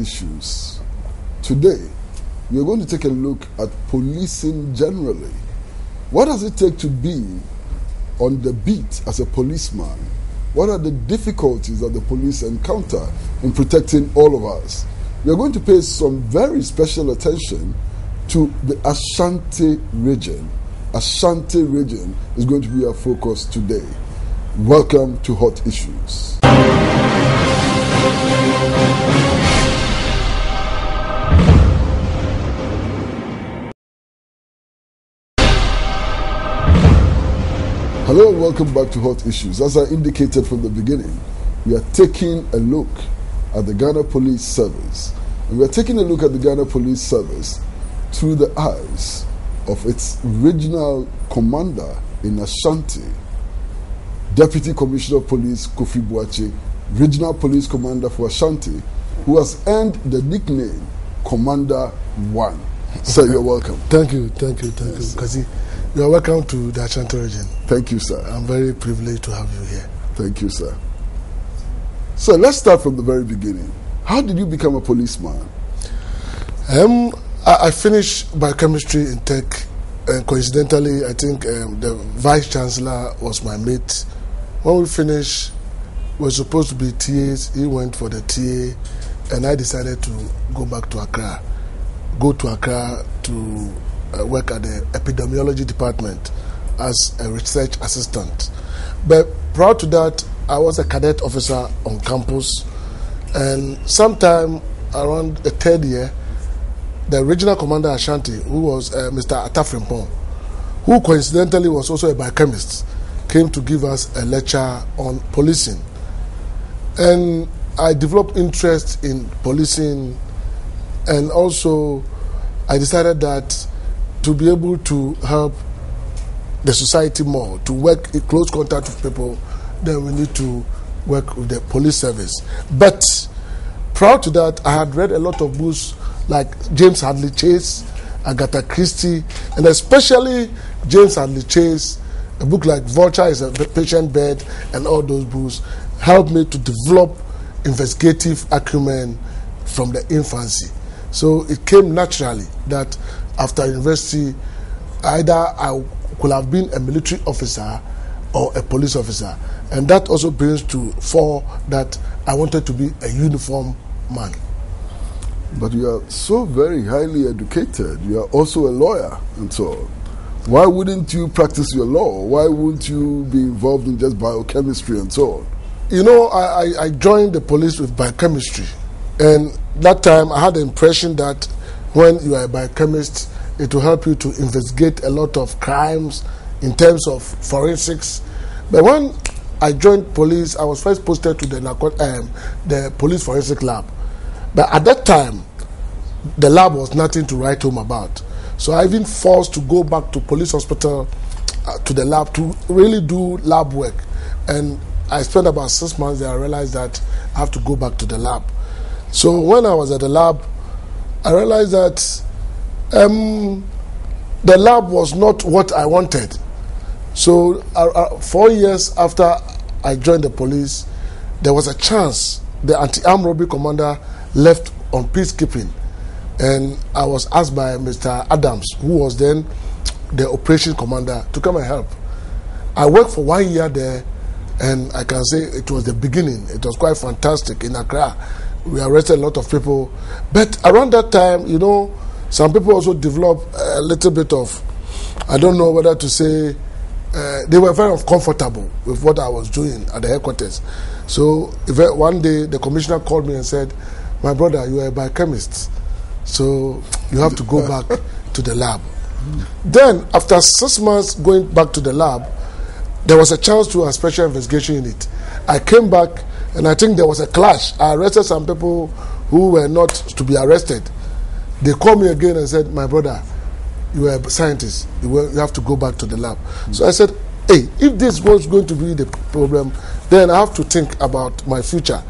Issues. Today, we are going to take a look at policing generally. What does it take to be on the beat as a policeman? What are the difficulties that the police encounter in protecting all of us? We are going to pay some very special attention to the Ashanti region. Ashanti region is going to be our focus today. Welcome to Hot Issues. Hello and welcome back to Hot Issues. As I indicated from the beginning, we are taking a look at the Ghana Police Service. And we are taking a look at the Ghana Police Service through the eyes of its regional commander in Ashanti, Deputy Commissioner of Police Kofi Boakye, Regional Police Commander for Ashanti, who has earned the nickname Commander One. Sir, you're welcome. Thank you, thank you, thank yes, you. Kasi, you are welcome to the Ashanti region. Thank you, sir. I'm very privileged to have you here. Thank you, sir. So let's start from the very beginning. How did you become a policeman? Um, I, I finished biochemistry in tech, and coincidentally, I think um, the vice chancellor was my mate. When we finished, we were supposed to be TAs. He went for the TA, and I decided to go back to Accra. Go to Accra to uh, work at the epidemiology department as a research assistant. But prior to that, I was a cadet officer on campus, and sometime around the third year, the regional commander Ashanti, who was uh, Mr. Atafrimpong, who coincidentally was also a biochemist, came to give us a lecture on policing. And I developed interest in policing, and also I decided that to be able to help the society more, to work in close contact with people, then we need to work with the police service. But prior to that, I had read a lot of books like James Hadley Chase, Agatha Christie, and especially James Hadley Chase. A book like Vulture is a Patient Bird, and all those books helped me to develop investigative acumen from the infancy. So it came naturally that after university, either I could have been a military officer or a police officer. And that also brings to fore that I wanted to be a uniform man. But you are so very highly educated. You are also a lawyer and so on. Why wouldn't you practice your law? Why wouldn't you be involved in just biochemistry and so on? You know, I, I joined the police with biochemistry. And that time I had the impression that when you are a biochemist, it will help you to investigate a lot of crimes in terms of forensics. But when I joined police, I was first posted to the, um, the police forensic lab. But at that time, the lab was nothing to write home about. So I've been forced to go back to police hospital, uh, to the lab to really do lab work. And I spent about six months there. I realized that I have to go back to the lab. So when I was at the lab, I realized that um, the lab was not what I wanted. So, uh, uh, four years after I joined the police, there was a chance the anti armed robbery commander left on peacekeeping. And I was asked by Mr. Adams, who was then the operation commander, to come and help. I worked for one year there, and I can say it was the beginning. It was quite fantastic in Accra. We arrested a lot of people. But around that time, you know, some people also developed a little bit of, I don't know whether to say, uh, they were very uncomfortable with what I was doing at the headquarters. So one day the commissioner called me and said, "My brother, you are a biochemist, so you have to go back to the lab." Then, after six months going back to the lab, there was a chance to do a special investigation in it. I came back, and I think there was a clash. I arrested some people who were not to be arrested. They called me again and said, "My brother." you are a scientist. You, will, you have to go back to the lab. Mm-hmm. So I said, hey, if this was going to be the problem, then I have to think about my future.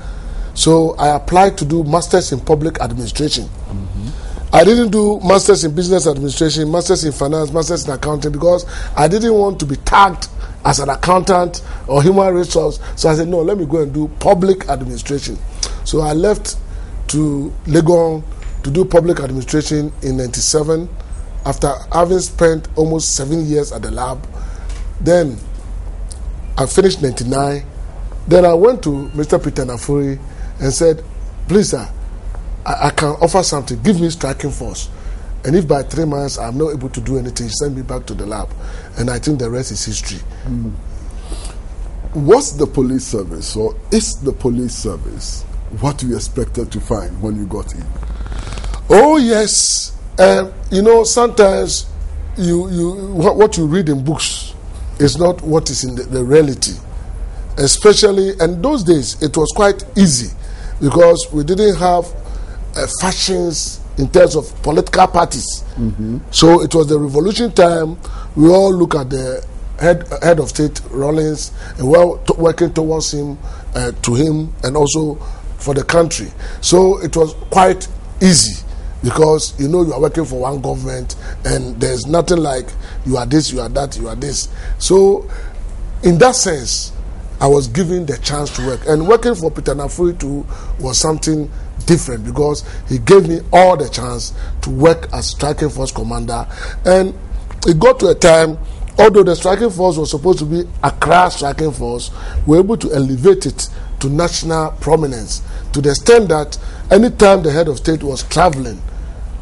So I applied to do masters in public administration. Mm-hmm. I didn't do masters in business administration, masters in finance, masters in accounting because I didn't want to be tagged as an accountant or human resource. So I said, no, let me go and do public administration. So I left to Legon to do public administration in 97 after having spent almost seven years at the lab. Then I finished 99. Then I went to Mr. Peter Nanfuri and said, please, sir, I, I can offer something. Give me striking force. And if by three months I'm not able to do anything, send me back to the lab. And I think the rest is history. Mm. Was the police service, or is the police service, what you expected to find when you got in? Oh, yes. Um, you know, sometimes you, you, what you read in books is not what is in the, the reality. Especially, and those days, it was quite easy because we didn't have uh, factions in terms of political parties. Mm-hmm. So it was the revolution time. We all look at the head head of state Rawlings and we're working towards him, uh, to him, and also for the country. So it was quite easy because you know you are working for one government and there's nothing like you are this, you are that, you are this. So in that sense, I was given the chance to work. And working for Peter Nanfuri too was something different because he gave me all the chance to work as striking force commander. And it got to a time, although the striking force was supposed to be a Accra striking force, we were able to elevate it to national prominence to the extent that anytime the head of state was traveling,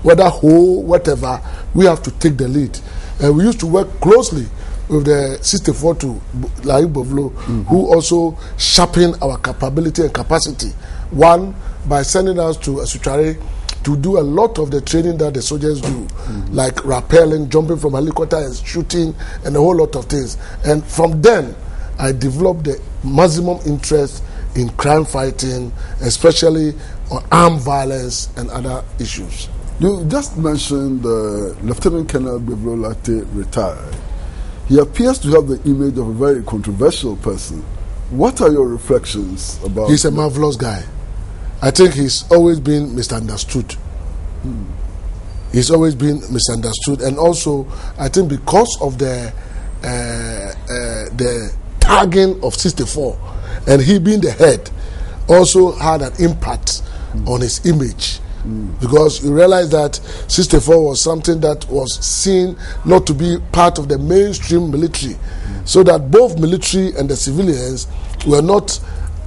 whether who, whatever, we have to take the lead. And we used to work closely with the 64 to Gbevlo, mm-hmm. who also sharpened our capability and capacity. One, by sending us to Asutsuare to do a lot of the training that the soldiers do, mm-hmm. like rappelling, jumping from helicopter and shooting, and a whole lot of things. And from then, I developed the maximum interest in crime fighting, especially on armed violence and other issues. You just mentioned uh, Lieutenant Colonel Gbevlo-Lartey retired. He appears to have the image of a very controversial person. What are your reflections about? He's a marvelous guy. I think he's always been misunderstood. He's always been misunderstood, and also I think because of the uh, uh, the tagging of 64, and he being the head, also had an impact mm. on his image. Mm. Because you realize that 64 was something that was seen not to be part of the mainstream military, so that both military and the civilians were not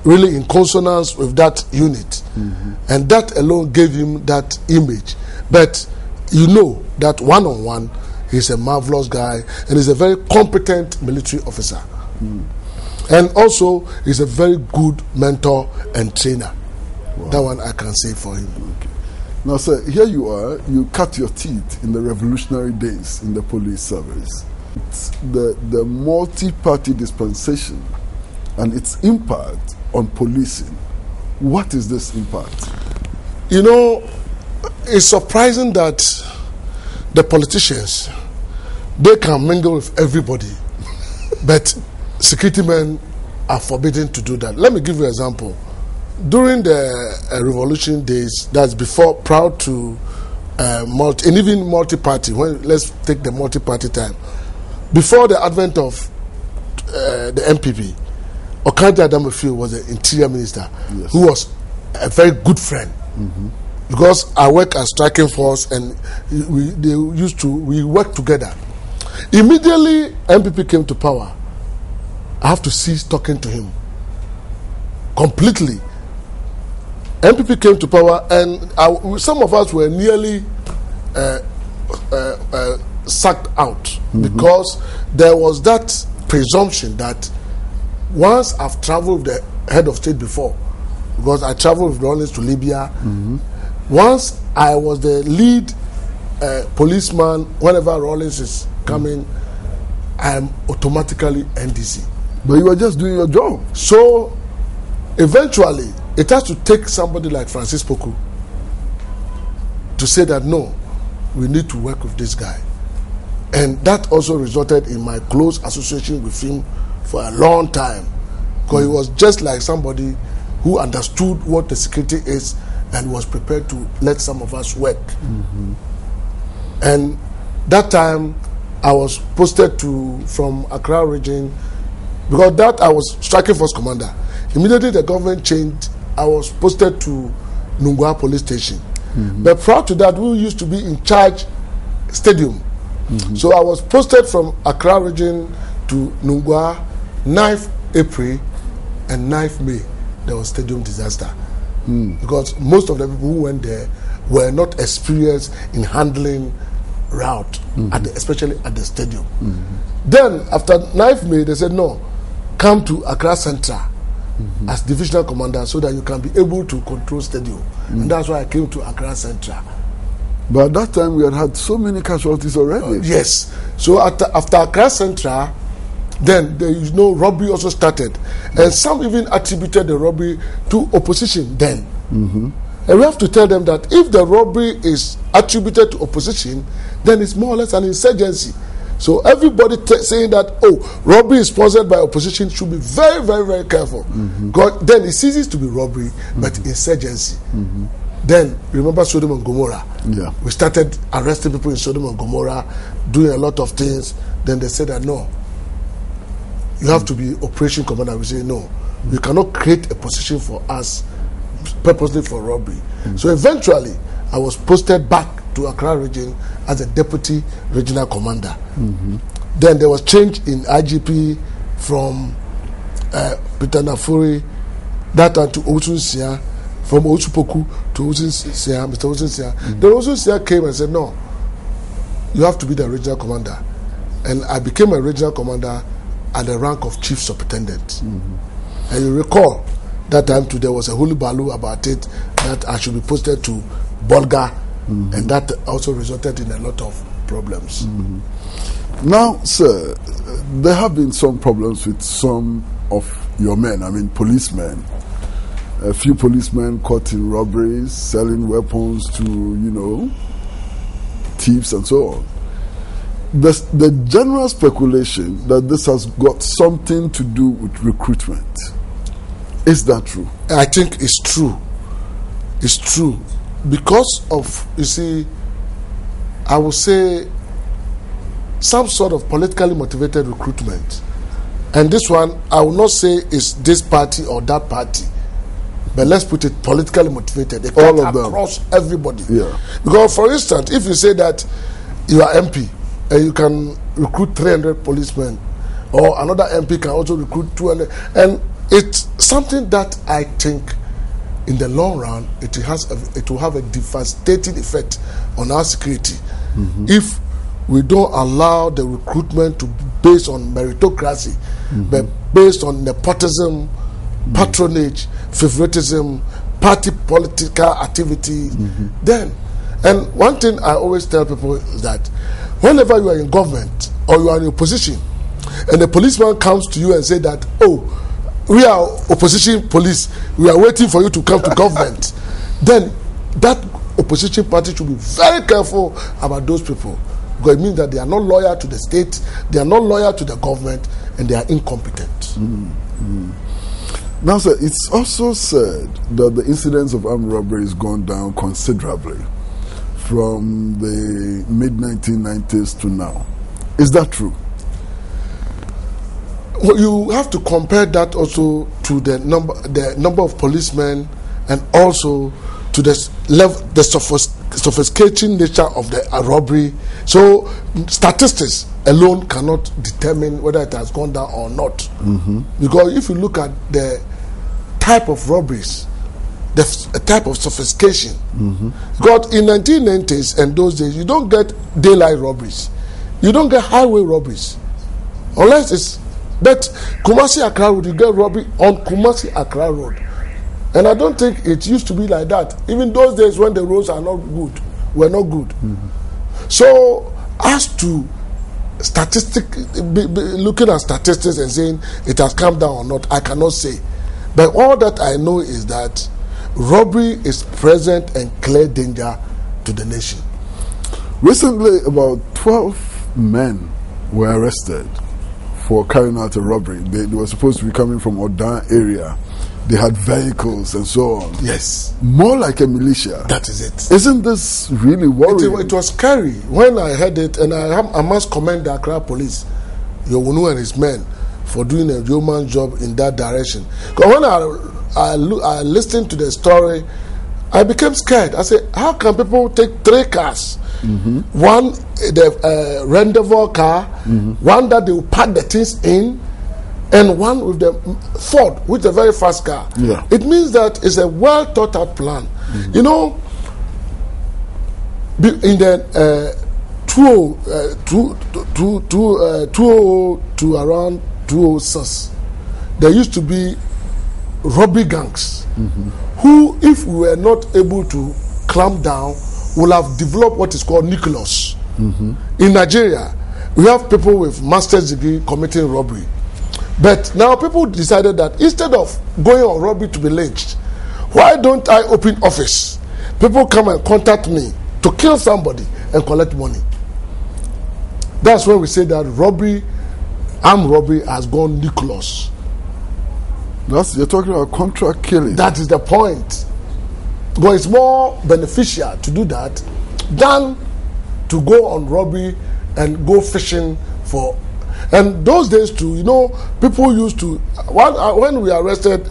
really in consonance with that unit. Mm-hmm. And that alone gave him that image. But you know that one on one, he's a marvelous guy and he's a very competent military officer. Mm. And also, he's a very good mentor and trainer. Wow. That one I can say for him. Okay. Now, sir, here you are. You cut your teeth in the revolutionary days in the police service. It's the, the multi party dispensation and its impact on policing. What is this impact? You know, it's surprising that the politicians they can mingle with everybody, but security men are forbidden to do that. Let me give you an example. During the uh, revolution days, that's before, proud to uh, multi, and even multi-party. When let's take the multi-party time, before the advent of uh, the NPP, Okaija Adamafio was the interior minister yes. who was a very good friend. Mm-hmm. Because I work as striking force and we they used to we work together. Immediately NPP came to power, I have to cease talking to him completely. NPP came to power, and I, some of us were nearly uh, uh, uh, sucked out mm-hmm. because there was that presumption that once I've traveled with the head of state before, because I traveled with Rawlings to Libya, mm-hmm. once I was the lead uh, policeman whenever Rawlings is coming, mm-hmm. I'm automatically NDC. But you are just doing your job. So eventually, it has to take somebody like Francis Poku to say that no, we need to work with this guy. And that also resulted in my close association with him for a long time. Because he was just like somebody who understood what the security is and was prepared to let some of us work. Mm-hmm. And that time, I was posted to from Accra region because that I was striking force commander. Immediately the government changed, I was posted to Nungua police station. But prior to that, we used to be in charge stadium. So I was posted from Accra region to Nungua 9th April and 9th May. There was stadium disaster hmm. because most of the people who went there were not experienced in handling route, at hmm. the, especially at the stadium. Hmm. Then after 9th May, they said no, come to Accra Central as divisional commander so that you can be able to control stadium. And that's why I came to Accra Central. But at that time, we had had so many casualties already. Uh, yes. So after, after Accra Central, then there is no robbery also started. And some even attributed the robbery to opposition then. Mm-hmm. And we have to tell them that if the robbery is attributed to opposition, then it's more or less an insurgency. So everybody t- saying that oh robbery is sponsored by opposition should be very very very careful. Mm-hmm. God, then it ceases to be robbery, but mm-hmm. insurgency. Then remember Sodom and Gomorrah. Yeah. We started arresting people in Sodom and Gomorrah, doing a lot of things. Then they said that no, you have to be operation commander. We say no, you cannot create a position for us purposely for robbery. So eventually, I was posted back to Accra region as a deputy regional commander. Then there was change in IGP from uh, Peter Nanfuri, that time to Owusu-Nsiah, from Owusu-Poku to Owusu-Nsiah, Mr. Owusu-Nsiah. Then Owusu-Nsiah came and said, no, you have to be the regional commander. And I became a regional commander at the rank of chief superintendent. And you recall that time too, there was a holy balu about it that I should be posted to Bolga, and that also resulted in a lot of problems. Now, sir, there have been some problems with some of your men, I mean, policemen. A few policemen caught in robberies, selling weapons to, you know, thieves and so on. The, the general speculation that this has got something to do with recruitment. Is that true? I think it's true. It's true because of you see, I would say some sort of politically motivated recruitment, and this one I will not say is this party or that party, but let's put it politically motivated. They All of them. across everybody. Yeah. Because, for instance, if you say that you are MP and you can recruit 300 policemen, or another MP can also recruit 200, and it's something that I think in the long run it has a, it will have a devastating effect on our security. Mm-hmm. If we don't allow the recruitment to be based on meritocracy mm-hmm. but based on nepotism mm-hmm. patronage favoritism party political activity then and one thing i always tell people is that whenever you are in government or you are in opposition and the policeman comes to you and say that oh we are opposition police we are waiting for you to come to government then that opposition party should be very careful about those people because it means that they are not loyal to the state they are not loyal to the government and they are incompetent. Mm, mm. Now, sir, it's also said that the incidence of armed robbery has gone down considerably from the mid 1990s to now. Is that true? Well, you have to compare that also to the number the number of policemen and also to the level the sophis- sophisticating nature of the uh, robbery so statistics alone cannot determine whether it has gone down or not because if you look at the type of robberies the f- type of sophistication. Mm-hmm. God, in 1990s and those days you don't get daylight robberies. You don't get highway robberies. Unless it's but Kumasi Accra Road you get robbery on Kumasi Accra Road. And I don't think it used to be like that. Even those days when the roads are not good were not good. Mm-hmm. So as to statistic be, be, looking at statistics and saying it has come down or not I cannot say. But all that I know is that robbery is present and clear danger to the nation Recently, about 12 men were arrested for carrying out a robbery. They, they were supposed to be coming from Odan area. They had vehicles and so on. yes More like a militia. that is it Isn't this really It, worrying? it was scary when I heard it, and I, I must commend the Accra police, Yowunu and his men, for doing a yeoman job in that direction. Because when I I, look, I listened to the story I became scared. I said, how can people take three cars? Mm-hmm. One, eh, the uh, rendezvous car, Mm-hmm. one that they will pack the things in, and one with the Ford, which is a very fast car. Yeah. It means that it's a well thought out plan. Mm-hmm. You know, be- in the uh, 20, uh, two, two, two, uh, 20 to around 206, there used to be robbery gangs who, if we were not able to clamp down, will have developed what is called nucleus. In Nigeria, we have people with master's degree committing robbery. But now people decided that instead of going on robbery to be lynched, why don't I open office? People come and contact me to kill somebody and collect money. That's when we say that robbery, armed robbery, has gone nucleus. That's you're talking about contract killing. That is the point. But it's more beneficial to do that than to go on robbery and go fishing for. And those days too, you know, people used to. When, uh, when we arrested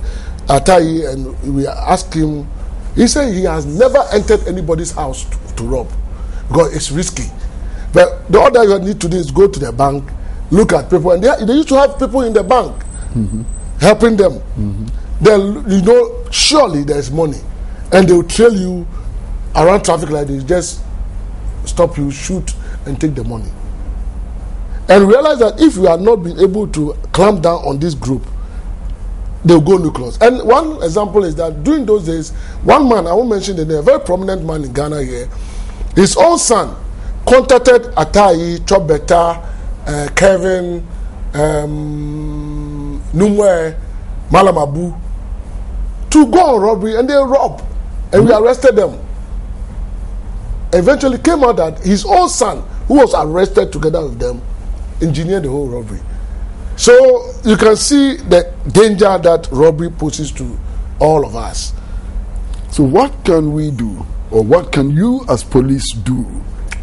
Atayi and we asked him, he said he has never entered anybody's house to, to rob because it's risky. But the other you need to do is go to the bank, look at people, and they, they used to have people in the bank helping them. Then you know surely there's money, and they will trail you around traffic like this. Just stop you, shoot, and take the money. And realize that if we are not being able to clamp down on this group, they'll go nucleus. And one example is that during those days, one man, I won't mention the name, a very prominent man in Ghana here, his own son contacted Atai, Chobeta, uh, Kevin, um, Numwe, Malamabu to go on robbery and they robbed. And we arrested them. Eventually came out that his own son, who was arrested together with them, engineered the whole robbery. So you can see the danger that robbery poses to all of us. So what can we do, or what can you as police do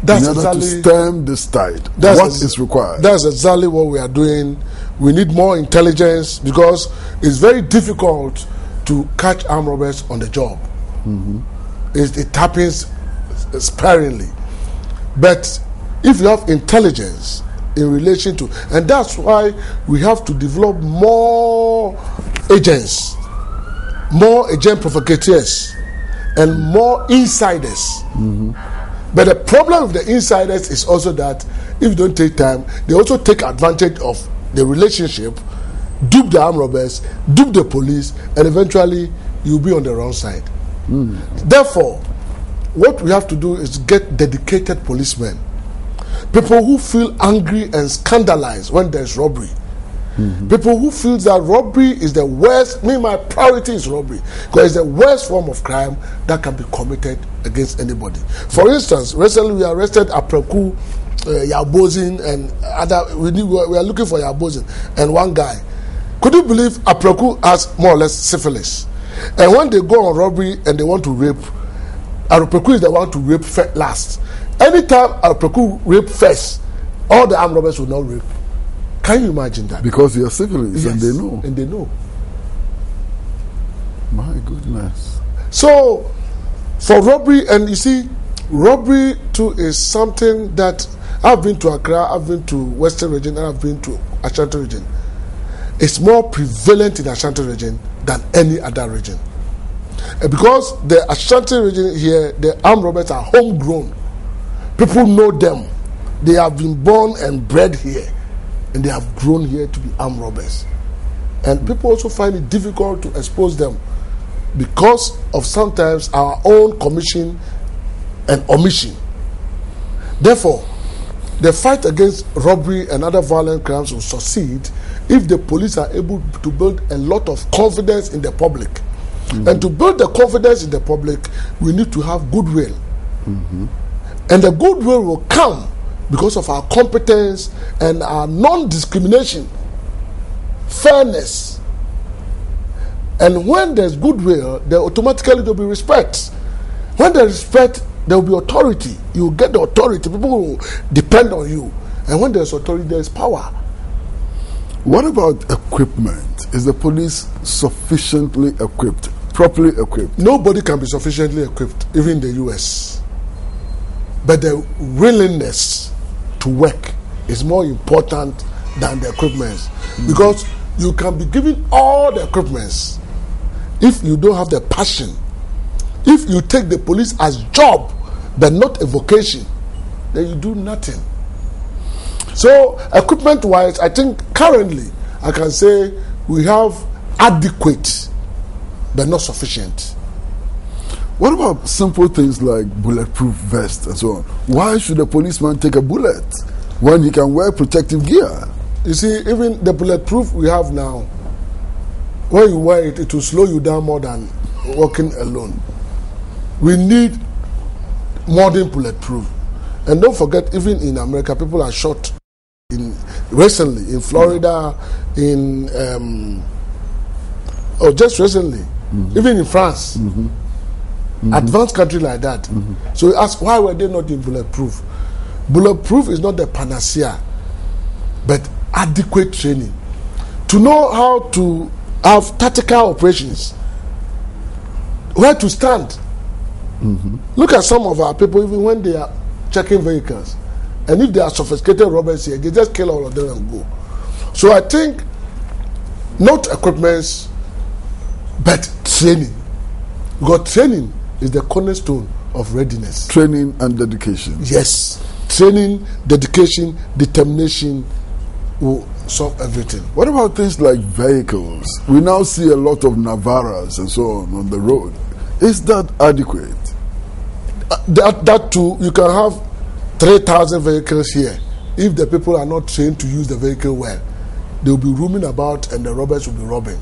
That's in order to stem this tide? That's what is required? That's exactly what we are doing. We need more intelligence because it's very difficult to catch armed robbers on the job. Mm-hmm. It, it happens sparingly. But if you have intelligence in relation to, and that's why we have to develop more agents, more agent provocateurs, and more insiders. Mm-hmm. But the problem with the insiders is also that if you don't take time, they also take advantage of the relationship, dupe the armed robbers, dupe the police, and eventually you'll be on the wrong side. Hmm. Therefore, what we have to do is get dedicated policemen, people who feel angry and scandalized when there's robbery. People who feel that robbery is the worst, me, my priority is robbery because it's the worst form of crime that can be committed against anybody. For instance, recently we arrested Apreku, uh, Yabozin, and other, we, need, we are looking for Yabozin, and one guy. Could you believe Apreku has more or less syphilis? And when they go on robbery and they want to rape, Apreku is the one to rape fir- last. Anytime Apreku rape first, all the armed robbers will not rape. Can you imagine that? because they are civilians and they know. And they know. My goodness. So, for robbery, and you see, robbery too is something that I've been to Accra, I've been to Western region, and I've been to Ashanti region. It's more prevalent in Ashanti region than any other region. And because the Ashanti region here, the armed robbers are homegrown. People know them. They have been born and bred here, and they have grown here to be armed robbers. And people also find it difficult to expose them because of sometimes our own commission and omission. Therefore, the fight against robbery and other violent crimes will succeed if the police are able to build a lot of confidence in the public. Mm-hmm. And to build the confidence in the public, we need to have goodwill. Mm-hmm. And the goodwill will come because of our competence and our non discrimination, fairness. And when there's goodwill, there automatically there will be respect. When there's respect, there will be authority. You get the authority. People will depend on you. And when there's authority, there's power. What about equipment? Is the police sufficiently equipped properly equipped. Nobody can be sufficiently equipped, even in the US. But the willingness to work is more important than the equipment. Mm. Because you can be given all the equipments if you don't have the passion. If you take the police as job but not a vocation, then you do nothing. So, equipment wise, I think currently I can say we have adequate but not sufficient. What about simple things like bulletproof vest and so on? Why should a policeman take a bullet when he can wear protective gear? You see, even the bulletproof we have now, when you wear it, it will slow you down more than walking alone. We need modern bulletproof. And don't forget, even in America, people are shot in recently in Florida, in um, oh, just recently, even in France, Mm-hmm. advanced country like that. Mm-hmm. So you ask, why were they not in bulletproof? Bulletproof is not the panacea, but adequate training to know how to have tactical operations, where to stand. Mm-hmm. Look at some of our people, even when they are checking vehicles, and if they are sophisticated robbers here, they just kill all of them and go. So I think not equipments, but training. Got training is the cornerstone of readiness. Training and dedication. Yes, training, dedication, determination will solve everything. What about things like vehicles? We now see a lot of Navaras and so on on the road. Is that adequate? Uh, that, that too, you can have 3,000 vehicles here. If the people are not trained to use the vehicle well, they'll be roaming about and the robbers will be robbing.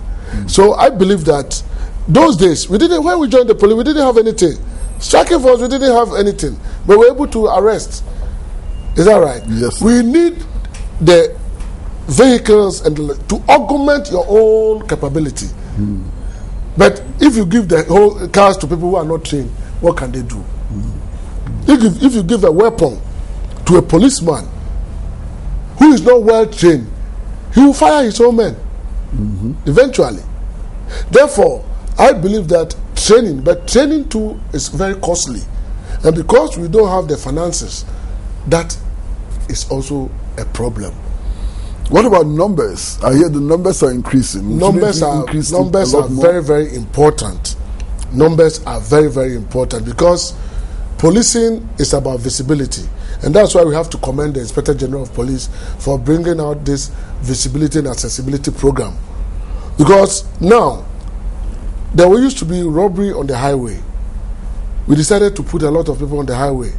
So I believe that those days, we didn't, when we joined the police, we didn't have anything. Striking force, we didn't have anything. But we were able to arrest. Is that right? Yes, sir. We need the vehicles and to augment your own capability. Hmm. But if you give the whole cars to people who are not trained, what can they do? Hmm. If, you, if you give a weapon to a policeman who is not well trained, he will fire his own men mm-hmm. eventually. Therefore, I believe that training, but training too is very costly. And because we don't have the finances, that is also a problem. What about numbers? I hear the numbers are increasing. Numbers are increase it numbers are more? very very important numbers are very very important because policing is about visibility and that's why we have to commend the inspector general of police for bringing out this visibility and accessibility program because now there used to be robbery on the highway we decided to put a lot of people on the highway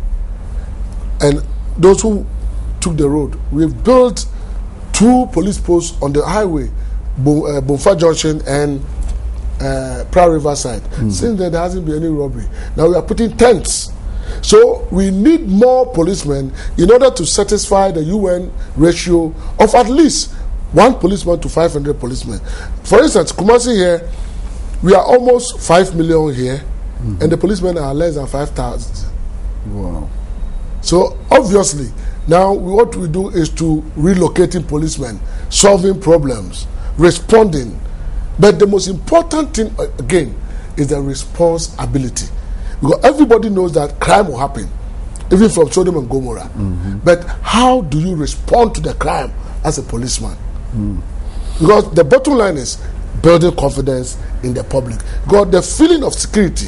and those who took the road we've built two police posts on the highway uh, Bomfa Junction and uh, Proud Riverside. Since then, there hasn't been any robbery. Now we are putting tents. So we need more policemen in order to satisfy the UN ratio of at least one policeman to 500 policemen. For instance, Kumasi here, we are almost 5 million here, and the policemen are less than 5,000. Wow. So obviously, now what we do is to relocating policemen, solving problems, responding. But the most important thing uh, again is the responsibility, because everybody knows that crime will happen, even from Sodom and Gomorrah. But how do you respond to the crime as a policeman? Because the bottom line is building confidence in the public. God, the feeling of security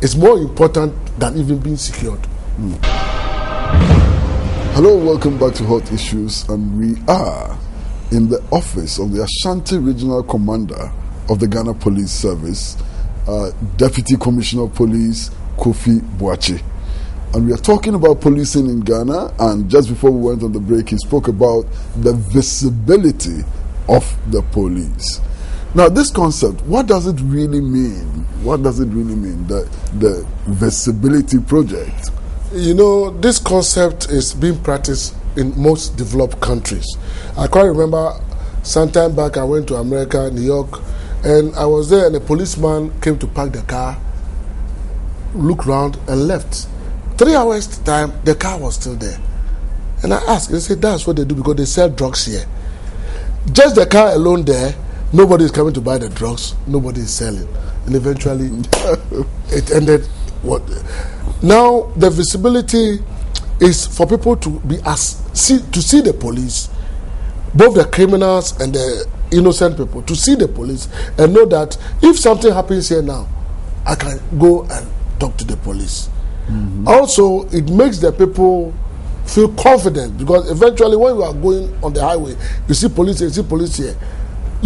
is more important than even being secured. Hello, welcome back to Hot Issues, and we are in the office of the Ashanti Regional Commander of the Ghana Police Service, uh, Deputy Commissioner of Police Kofi Boakye. And we are talking about policing in Ghana. And just before we went on the break, he spoke about the visibility of the police. Now, this concept, what does it really mean? What does it really mean? The, the visibility project. You know, this concept is being practiced in most developed countries. I quite remember some time back I went to America, New York, and I was there and a policeman came to park the car, looked round and left. Three hours time, the car was still there. And I asked, they said that's what they do because they sell drugs here. Just the car alone there, nobody is coming to buy the drugs, nobody is selling. And eventually, it ended what. Now, the visibility is for people to be as see, to see the police, both the criminals and the innocent people, to see the police and know that if something happens here now, I can go and talk to the police. Mm-hmm. Also, it makes the people feel confident because eventually, when you are going on the highway, you see police you see police here,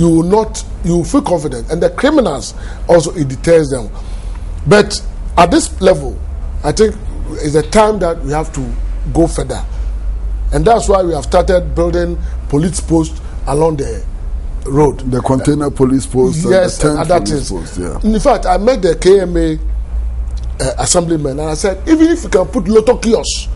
you will not, you will feel confident. And the criminals also, it deters them. But at this level, I think it's a time that we have to go further. And that's why we have started building police posts along the road. The container police posts yes, and the police is. posts, yeah. In fact, I met the KMA uh, assemblyman and I said, even if you can put Lotto kiosks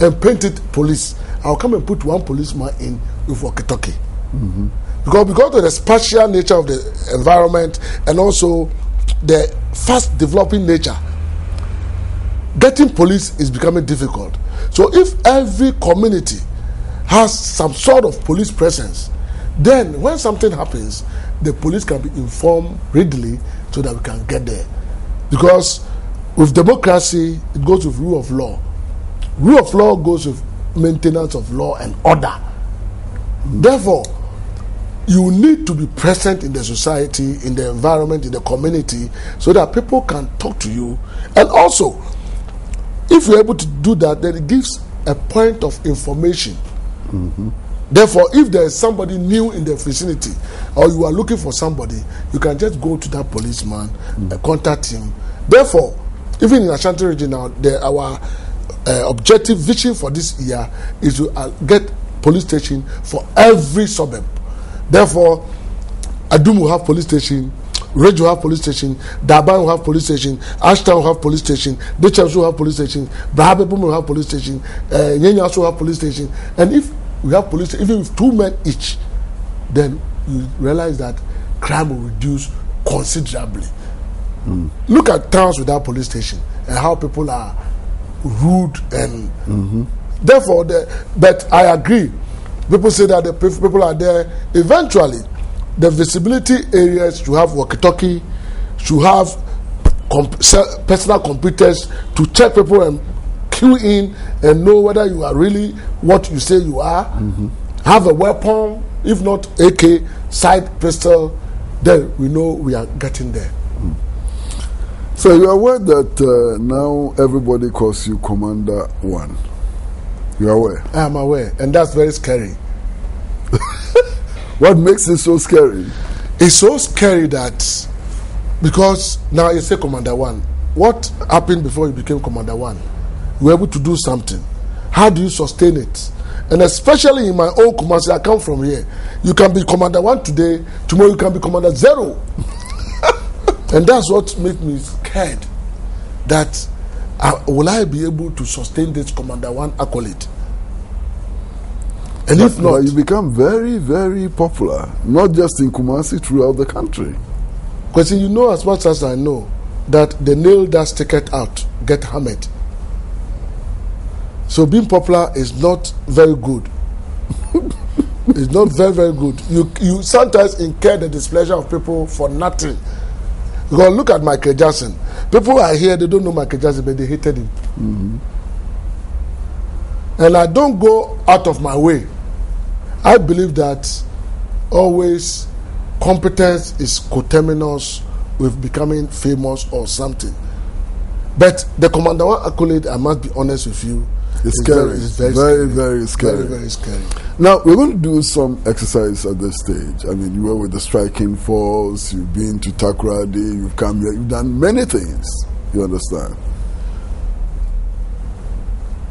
and paint it police, I'll come and put one policeman in with walkie-talkie. Mm-hmm. Because, because of the spatial nature of the environment and also the fast developing nature, getting police is becoming difficult. So if every community has some sort of police presence, then when something happens, the police can be informed readily so that we can get there. Because with democracy, it goes with rule of law. Rule of law goes with maintenance of law and order. Therefore, you need to be present in the society, in the environment, in the community, so that people can talk to you. And also, if you're able to do that, then it gives a point of information. Mm-hmm. Therefore, if there is somebody new in the vicinity or you are looking for somebody, you can just go to that policeman mm-hmm. and contact him. Therefore, even in Ashanti region now, the, our uh, objective vision for this year is to uh, get police station for every suburb. Therefore, Adum will have police station, Ridge will have police station, Daban will have police station, Ashton will have police station, Ditchers will have police station, Brahabepum will have police station, uh, Nyenya will have police station. And if we have police, even with two men each, then you realize that crime will reduce considerably. Mm. Look at towns without police station and how people are rude and mm-hmm. therefore the, but I agree. People say that the people are there. Eventually, the visibility areas should have walkie-talkie, should have comp- personal computers to check people and queue in and know whether you are really what you say you are. Mm-hmm. Have a weapon, if not AK, side pistol, then we know we are getting there. So you are aware that uh, now everybody calls you Commander One. You are aware? I am aware, and that's very scary. what makes it so scary? It's so scary that because now you say Commander One. What happened before you became Commander One? You were able to do something. How do you sustain it? And especially in my own command, I come from here. You can be Commander One today, tomorrow you can be Commander Zero. and that's what makes me scared that uh, will I be able to sustain this Commander One accolade? And but, if not, you become very, very popular, not just in Kumasi, throughout the country. Because you know as much as I know that the nail that sticketh out get hammered. So being popular is not very good. it's not very very good. You you sometimes incur the displeasure of people for nothing. Because look at Michael Jackson. People are here, they don't know Michael Jackson, but they hated him. Mm-hmm. And I don't go out of my way. I believe that always competence is coterminous with becoming famous or something. But the Commander One accolade, I must be honest with you, it's scary. Very, it's very, very, very, scary. Very, very scary. Now, we're going to do some exercise at this stage. I mean, you were with the striking force, you've been to Takoradi, you've come here, you've done many things. You understand?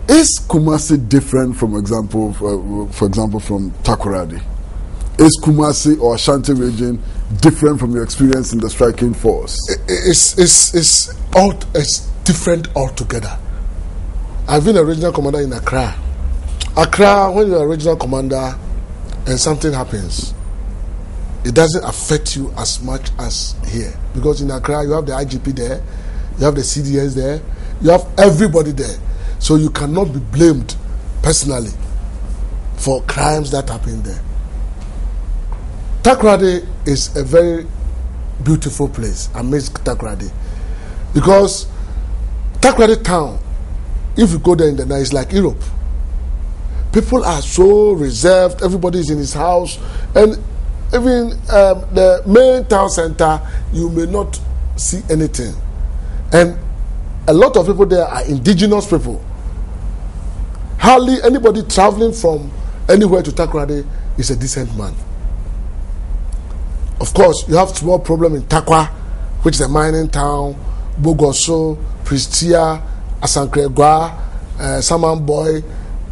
Is Kumasi different from example, uh, for example, from Takoradi? Is Kumasi or Ashanti region different from your experience in the striking force? It's, it's, it's, all, it's different altogether I've been a regional commander in Accra. Accra, when you're a regional commander and something happens, it doesn't affect you as much as here. Because in Accra, you have the IGP there, you have the CDS there, you have everybody there. So you cannot be blamed personally for crimes that happen there. Takoradi is a very beautiful place. I miss Takoradi because Takoradi town, if you go there in the night, it's like Europe. People are so reserved. Everybody is in his house, and even um, the main town center, you may not see anything. And a lot of people there are indigenous people. Hardly anybody traveling from anywhere to Takoradi is a decent man. Of course, you have small problem in Tarkwa, which is a mining town, Bogoso, Prestea, Asankregua, uh, Samreboi,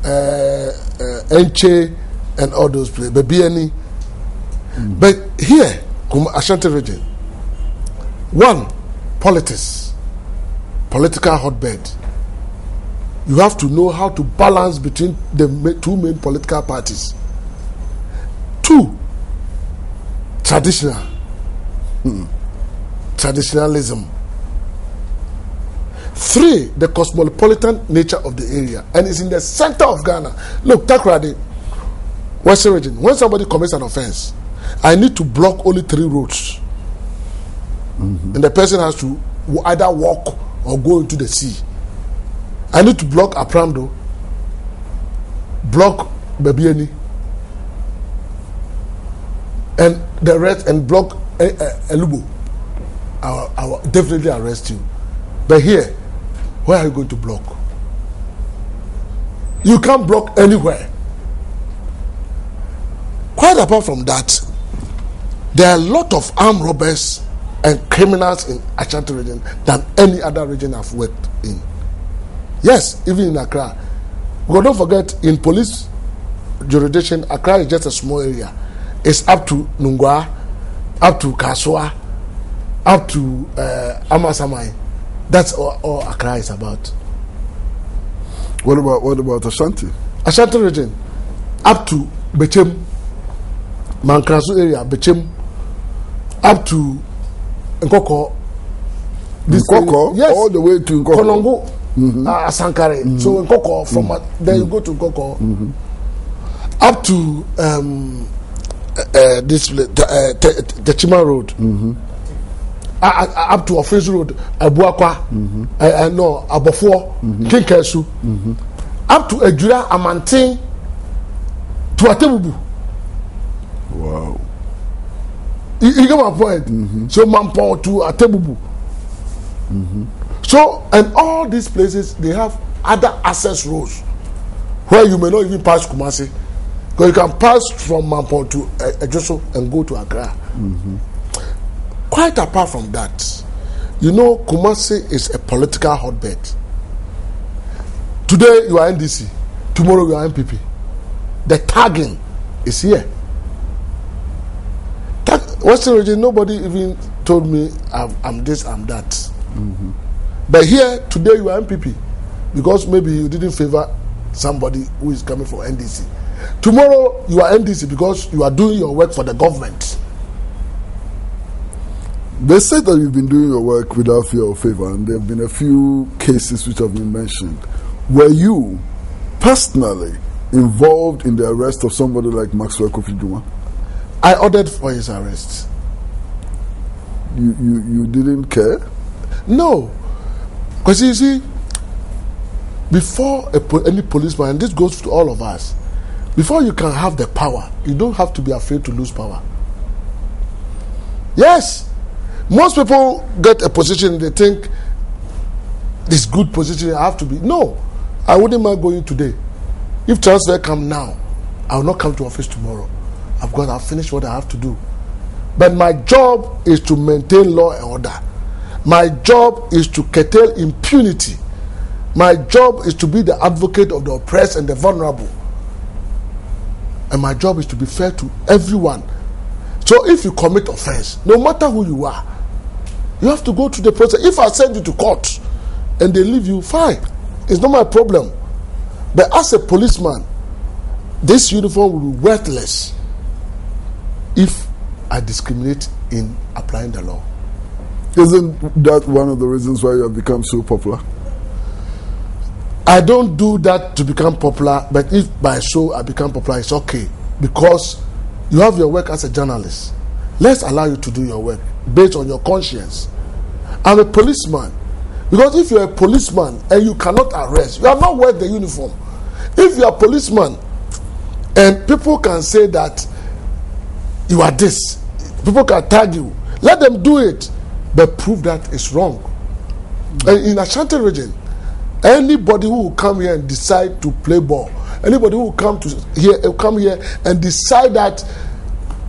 uh, uh, Enche, and all those places. Bebiani. Mm. But here, Ashanti region, one, politics, political hotbed. You have to know how to balance between the two main political parties. Two, traditional. Hmm. Traditionalism. Three, the cosmopolitan nature of the area. And it's in the center of Ghana. Look, Takoradi, Western region, when somebody commits an offense, I need to block only three roads. Mm-hmm. And the person has to either walk or go into the sea. I need to block Apramdo, block Bebiani, and the rest and block uh, uh, Elubo. I, I will definitely arrest you. But here, where are you going to block? You can't block anywhere. Quite apart from that, there are a lot of armed robbers and criminals in Ashanti region than any other region I've worked in. Yes, even in Accra. But don't forget, in police jurisdiction, Accra is just a small area. It's up to Nungua, up to Kasoa, up to uh, Amasaman. That's all, all Accra is about. What about what about Ashanti? Ashanti region, up to Bechem, Mankrasu area, Bechem, up to Nkoko. Nkoko, yes, all the way to Nkoko. Konongo, mm-hmm. uh, Asankare. Mm-hmm. So Nkoko, from mm-hmm. there you go to Nkoko, mm-hmm. up to um, uh, uh this the, uh, the Chima Road. Mm-hmm. Up to Office Road, Abuakwa, mm-hmm. uh, uh, no, Abofo, mm-hmm. Kinkesu, mm-hmm. up to Ejura Amantin, to Atebubu. Wow. You, you get my point? Mm-hmm. So Mampo to Atebubu. Mm-hmm. So, and all these places, they have other access roads where you may not even pass Kumasi. Because you can pass from Mampo to uh, Ejoso and go to Accra. Mm-hmm. Quite apart from that, you know, Kumasi is a political hotbed. Today you are NDC, tomorrow you are NPP. The tagging is here. Tag, Western region, nobody even told me I'm, I'm this, I'm that. Mm-hmm. But here, today you are NPP because maybe you didn't favor somebody who is coming for NDC. Tomorrow you are NDC because you are doing your work for the government. They said that you've been doing your work without fear or favor, and there have been a few cases which have been mentioned. Were you personally involved in the arrest of somebody like Maxwell Kofi Jumah? I ordered for his arrest. You, you, you didn't care? No. Because you see, before po- any policeman, and this goes to all of us, before you can have the power, you don't have to be afraid to lose power. Yes, most people get a position, they think this good position I have to be. No, I wouldn't mind going today. If transfer come now, I will not come to office tomorrow. I've got I've what I have to do. But my job is to maintain law and order. My job is to curtail impunity. My job is to be the advocate of the oppressed and the vulnerable. And my job is to be fair to everyone. So if you commit offense, no matter who you are, you have to go to the process. If I send you to court and they leave you, fine. It's not my problem. But as a policeman, this uniform will be worthless if I discriminate in applying the law. Isn't that one of the reasons why you have become so popular? I don't do that to become popular, but if by so I become popular, it's okay because you have your work as a journalist. Let's allow you to do your work based on your conscience. I'm a policeman. Because if you're a policeman and you cannot arrest, you are not worth the uniform. If you're a policeman and people can say that you are this, people can tag you, let them do it, but prove that it's wrong. Hmm. And in Ashanti region, anybody who will come here and decide to play ball, anybody who will come to here, will come here and decide that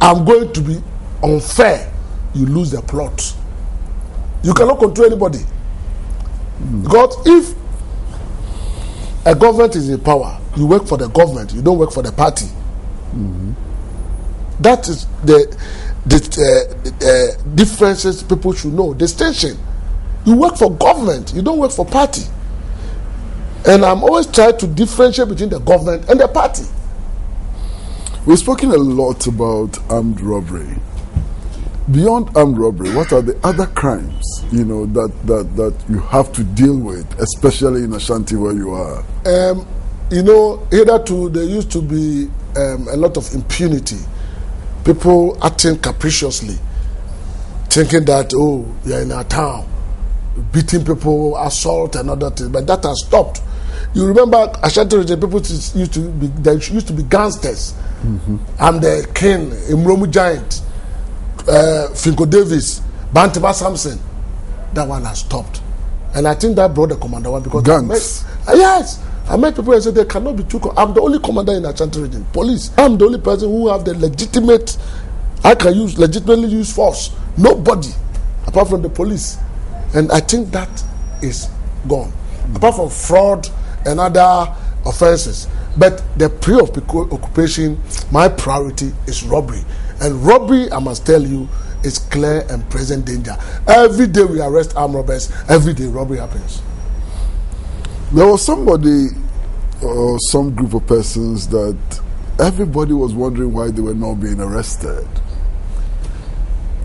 I'm going to be unfair, you lose the plot. You cannot control anybody. Because if a government is in power, you work for the government, you don't work for the party. That is the the uh, uh, differences people should know. Distinction. You work for government, you don't work for party. And I'm always trying to differentiate between the government and the party. We've spoken a lot about armed robbery. Beyond armed robbery, what are the other crimes, you know, that, that, that you have to deal with, especially in Ashanti where you are? Um, you know, hitherto there used to be um, a lot of impunity. People acting capriciously, thinking that, oh, you're in our town, beating people, assault and other things. But that has stopped. You remember Ashanti region, people used to be, there used to be gangsters. I'm the king, Imromu Giant, uh, Finko Davis, Bantiba Samson. That one has stopped. And I think that brought the commander one because I met- uh, yes, I met people and said there cannot be two. I'm the only commander in Ashanti region. Police. I'm the only person who have the legitimate. I can use legitimately use force. Nobody, apart from the police, and I think that is gone. Apart from fraud and other offences, but the preoccupation, my priority is robbery, and robbery, I must tell you, is clear and present danger. Every day we arrest armed robbers. Every day robbery happens. There was somebody or some group of persons that everybody was wondering why they were not being arrested.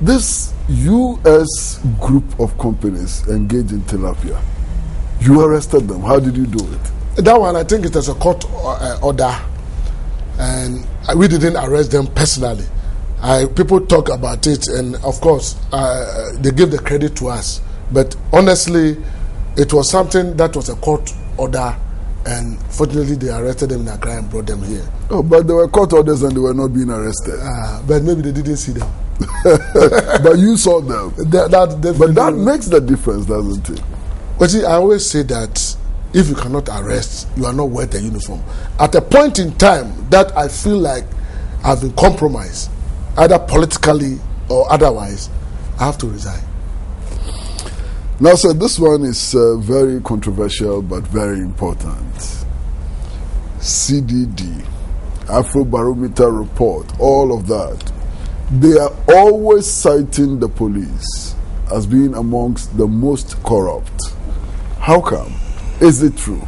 This US group of companies engaged in tilapia, you arrested them. How did you do it? That one, I think it was a court uh, order, and we didn't arrest them personally. I, people talk about it, and of course, uh, they give the credit to us. But honestly, it was something that was a court order, and fortunately, they arrested them in Accra and brought them here. Oh, but there were court orders and they were not being arrested. Uh, but maybe they didn't see them. but you saw them. That, that But that makes the difference, doesn't it? But see, I always say that if you cannot arrest, you are not worth the uniform. At a point in time that I feel like I've been compromised, either politically or otherwise, I have to resign. Now, sir, this one is uh, very controversial but very important. CDD, Afrobarometer report, all of that. They are always citing the police as being amongst the most corrupt. How come? Is it true?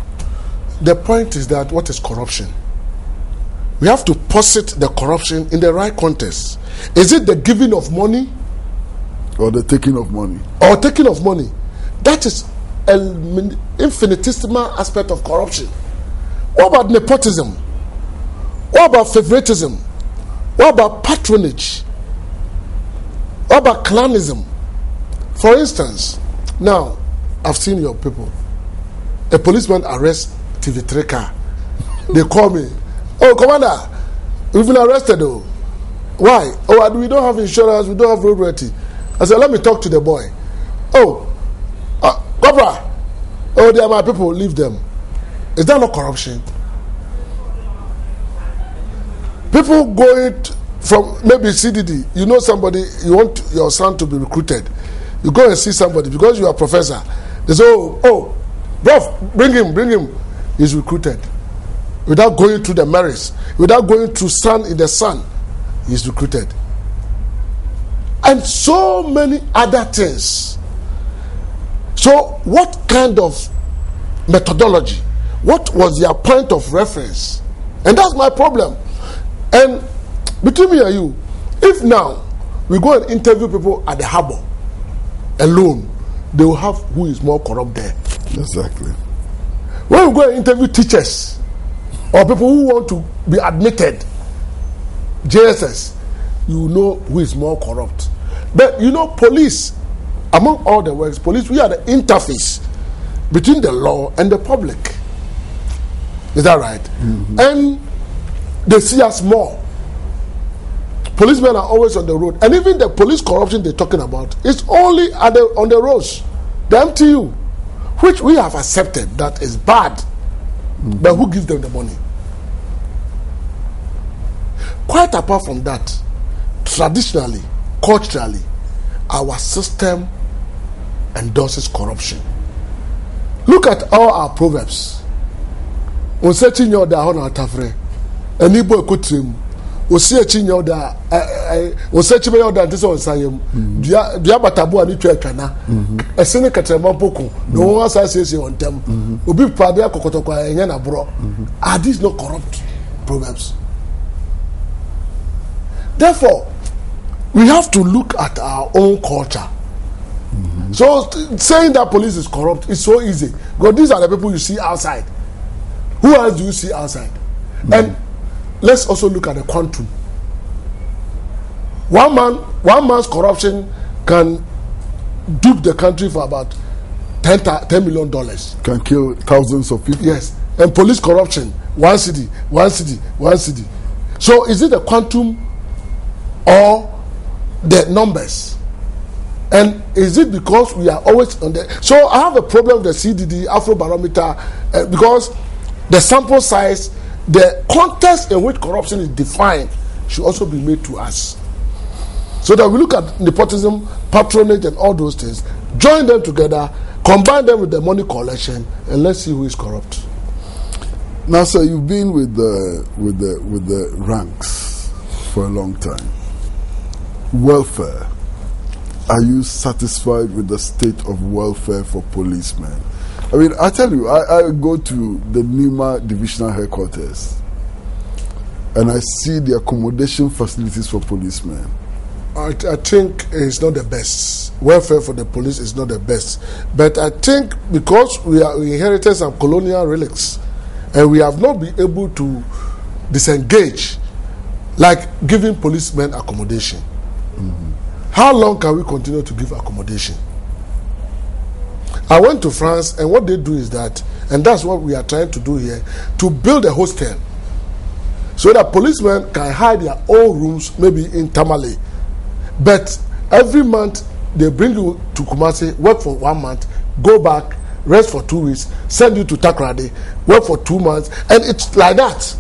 The point is that what is corruption? We have to posit the corruption in the right context. Is it the giving of money Or the taking of money? or taking of money? That is an infinitesimal aspect of corruption. What about nepotism? What about favoritism? What about patronage? What about clanism? For instance, now I've seen your people. A policeman arrests TV3 car. They call me, Oh, Commander, we've been arrested though. Why? Oh, we don't have insurance, we don't have road. I said, Let me talk to the boy. Oh, uh, Cobra. Oh, they are my people, leave them. Is that not corruption? People going from maybe CDD, you know somebody, you want your son to be recruited. You go and see somebody because you are a professor. They say, oh, oh, bro, bring him, bring him. He's recruited. Without going through the merits, without going through sun in the sun, he's recruited. And so many other things. So, what kind of methodology? What was their point of reference? And that's my problem. And between me and you, if now we go and interview people at the harbor alone, they will have who is more corrupt there. Exactly. When we go and interview teachers or people who want to be admitted, JSS, you know who is more corrupt. But you know, police, among all the works, police, we are the interface between the law and the public. Is that right? Mm-hmm. And they see us more. Policemen are always on the road, and even the police corruption they're talking about is only at the, on the roads, the MTU, which we have accepted that is bad. Mm-hmm. But who gives them the money? quite apart from that traditionally culturally our system endorses corruption. Look at all our proverbs. Ose ekyi nyɛ ɔda hɔ na atafrɛ ɛni bɔ ekotire mu. Ose ekyi nyɛ ɔda ɛɛ ose ekyi bɛyɛ ɔda nti sɛ ɔnsa yɛ mu. Mm-hmm. Dua dua bataboa ne twa atwana ɛsi ne kɛtɛrɛma poko na wɔn asa asiesie wɔn ntɛm obi paade akɔkɔtɔkɔ ɛnyɛ n'aborɔ mm-hmm. are ah, these no corrupt proverbs. Mm -hmm. Therefore, we have to look at our own culture. Mm-hmm. So saying that police is corrupt is so easy because these are the people you see outside. Who else do you see outside? Mm-hmm. And let's also look at the quantum. One man, one man's corruption can dupe the country for about 10, 10 million dollars. Can kill thousands of people. Yes, and police corruption, one city, one city, one city. So is it the quantum or the numbers? And is it because we are always on the. So I have a problem with the CDD Afrobarometer uh, because the sample size, the context in which corruption is defined should also be made to us. So that we look at nepotism, patronage, and all those things, join them together, combine them with the money collection, and let's see who is corrupt. Now, sir, you've been with the with the with the ranks for a long time welfare. Are you satisfied with the state of welfare for policemen? I mean, I tell you, I, I go to the Nima divisional headquarters and I see the accommodation facilities for policemen. I, I, think it's not the best. Welfare for the police is not the best. But I think because we are we inherited some colonial relics and we have not been able to disengage, like giving policemen accommodation. Mm-hmm. How long can we continue to give accommodation? I went to France, and what they do is that, and that's what we are trying to do here, to build a hostel so that policemen can hide their own rooms, maybe in Tamale. But every month, they bring you to Kumasi, work for one month, go back, rest for two weeks, send you to Takoradi, work for two months, and it's like that.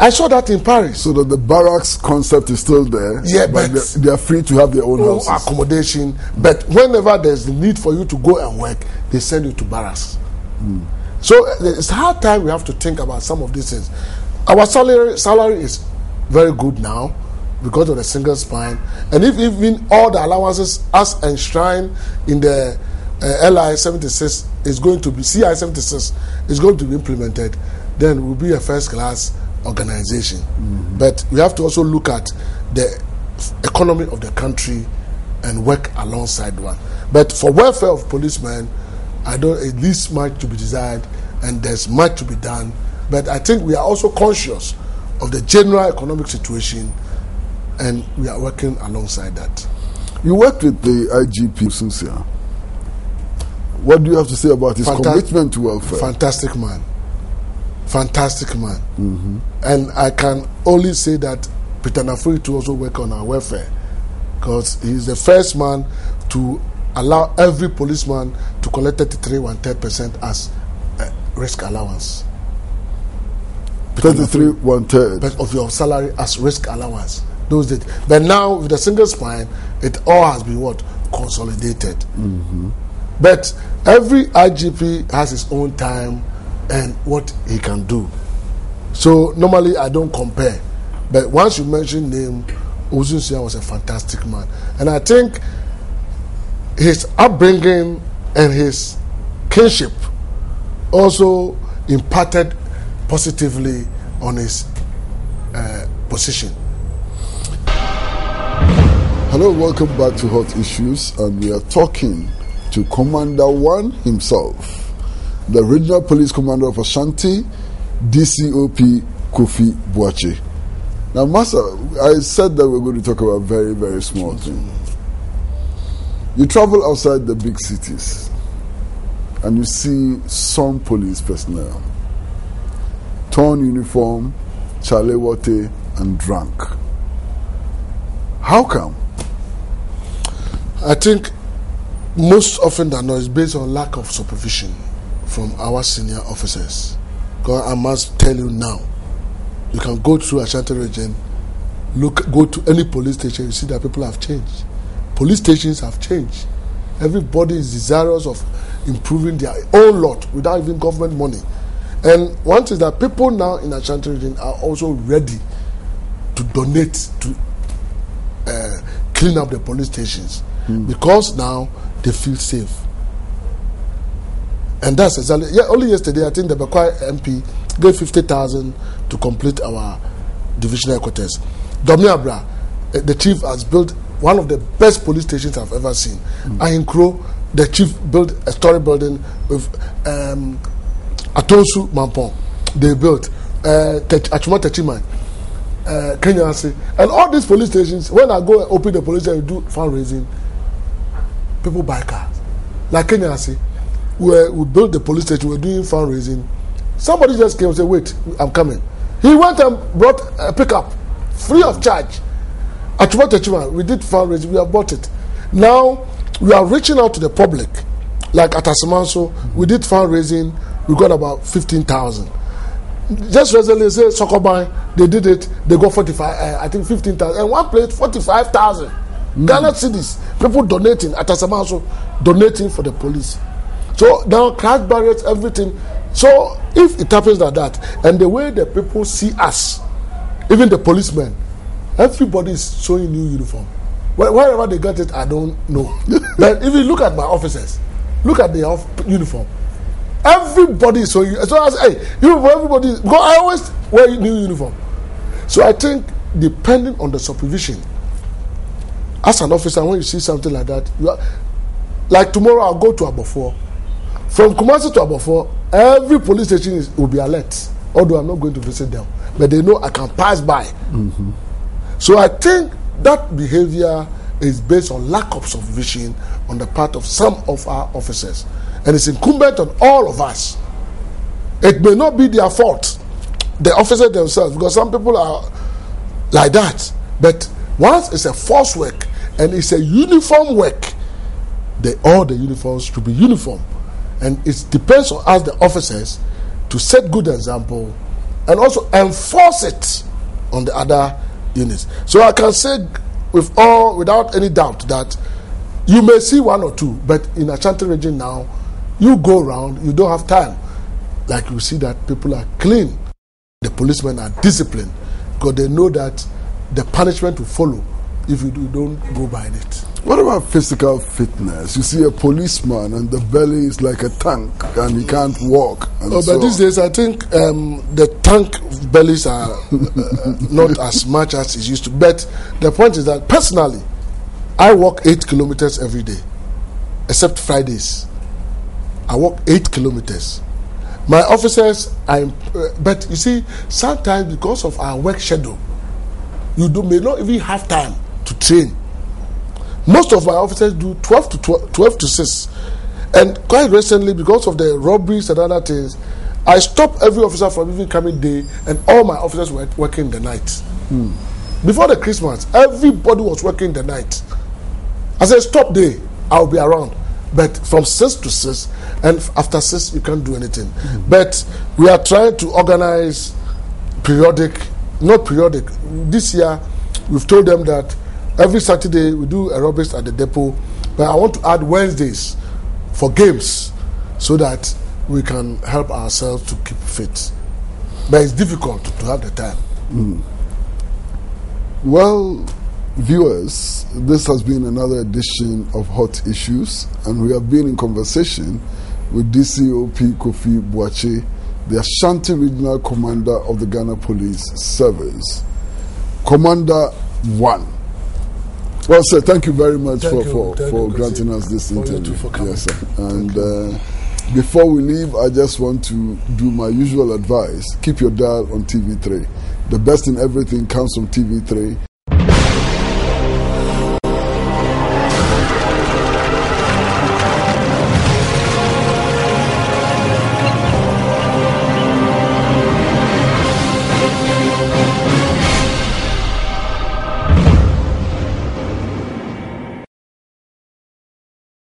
I saw that in Paris. So that the barracks concept is still there. Yeah, but, but they, are free to have their own no houses. accommodation. But whenever there's the need for you to go and work, they send you to barracks. Mm. So it's hard time we have to think about some of these things. Our salary salary is very good now because of the single spine, and if even all the allowances as enshrined in the uh, LI 76 is going to be CI 76 is going to be implemented, then we'll be a first class organization. Mm-hmm. But we have to also look at the economy of the country and work alongside one. But for welfare of policemen, I don't at least much to be desired, and there's much to be done. But I think we are also conscious of the general economic situation, and we are working alongside that. You worked with the IGP Susia. What do you have to say about his Fanta- commitment to welfare? Fantastic man fantastic man. Mm-hmm. And I can only say that Peter Nanfuri to also work on our welfare because he's the first man to allow every policeman to collect 33 one third percent as risk allowance. 33 one third of your salary as risk allowance. Those days. But now with the single spine, it all has been what consolidated. Mm-hmm. But every IGP has his own time and what he can do. So normally I don't compare, but once you mention name, Owusu-Nsiah was a fantastic man, and I think his upbringing and his kinship also impacted positively on his uh, position. Hello, welcome back to Hot Issues, and we are talking to Commander One himself the regional police commander of Ashanti, DCOP Kofi Boakye. Now, Master, I said that we're going to talk about very, very small thing. You travel outside the big cities and you see some police personnel, torn uniform, chalewate, and drunk. How come? I think most often than not it's based on lack of supervision from our senior officers. Because I must tell you now, you can go through Ashanti region, look, go to any police station, you see that people have changed. Police stations have changed. Everybody is desirous of improving their own lot without even government money. And one thing is that people now in Ashanti region are also ready to donate to uh, clean up the police stations because now they feel safe. And that's exactly yeah. Only yesterday, I think the Bekwai MP gave fifty thousand to complete our divisional headquarters. Domi Abra, eh, the chief, has built one of the best police stations I've ever seen. Mm. Ahinkro, the chief built a story building with um, Atonsu Mampong. They built uh, Achuma Techiman, uh, Kenyasi, and all these police stations. When I go and open the police station, do fundraising, people buy cars. Like Kenyasi, where we built the police station, we're doing fundraising. Somebody just came and said, Wait, I'm coming. He went and brought a pickup free of charge. At what Chuma, we did fundraising, we have bought it. Now we are reaching out to the public. Like at Asamanso, we did fundraising, we got about 15,000. Just recently, say Sokoban, they did it, they got 45, uh, I think 15,000. And one plate, 45,000. Mm. Ghana cities, people donating at Asamanso, donating for the police. So now crash barriers, everything. So if it happens like that, and the way the people see us, even the policemen, everybody is showing new uniform. Wherever they got it, I don't know. but if you look at my officers, look at their uniform. Everybody is showing. So I say, hey, you everybody. Because I always wear new uniform. So I think depending on the supervision, as an officer, when you see something like that, are, like tomorrow I'll go to Abofor. From Kumasi to Abofor, every police station is, will be alert. Although I'm not going to visit them, but they know I can pass by. Mm-hmm. So I think that behavior is based on lack of supervision on the part of some of our officers, and it's incumbent on all of us. It may not be their fault, the officers themselves, because some people are like that. But once it's a force work and it's a uniform work, they, all the uniforms should be uniform. And it depends on us, the officers, to set good example and also enforce it on the other units. So I can say with all without any doubt that you may see one or two, but in Ashanti region now, you go around, you don't have time. Like you see that people are clean. The policemen are disciplined because they know that the punishment will follow if you don't go by it. What about physical fitness? You see a policeman and the belly is like a tank and he can't walk. oh, so but these days I think um, the tank bellies are uh, not as much as it used to. But the point is that personally, I walk eight kilometers every day, except Fridays. I walk eight kilometers. My officers, I, uh, but you see, sometimes because of our work schedule, you do, may not even have time to train. Most of my officers do 12 to 12, 12 to 6. And quite recently, because of the robberies and other things, I stopped every officer from even coming day, and all my officers were working the night. Hmm. Before the Christmas, everybody was working the night. I said, Stop day, I'll be around. But from 6 to 6, and after 6, you can't do anything. Hmm. But we are trying to organize periodic, not periodic. This year, we've told them that every Saturday we do aerobics at the depot, but I want to add Wednesdays for games so that we can help ourselves to keep fit. But it's difficult to have the time. Mm. Well, viewers, this has been another edition of Hot Issues, and we have been in conversation with DCOP Kofi Boakye, the Ashanti Regional Commander of the Ghana Police Service. Commander 1. Well, sir, thank you very much thank for, for, for granting us this interview. yes, sir. And uh, Before we leave, I just want to do my usual advice keep your dial on TV3. The best in everything comes from TV3.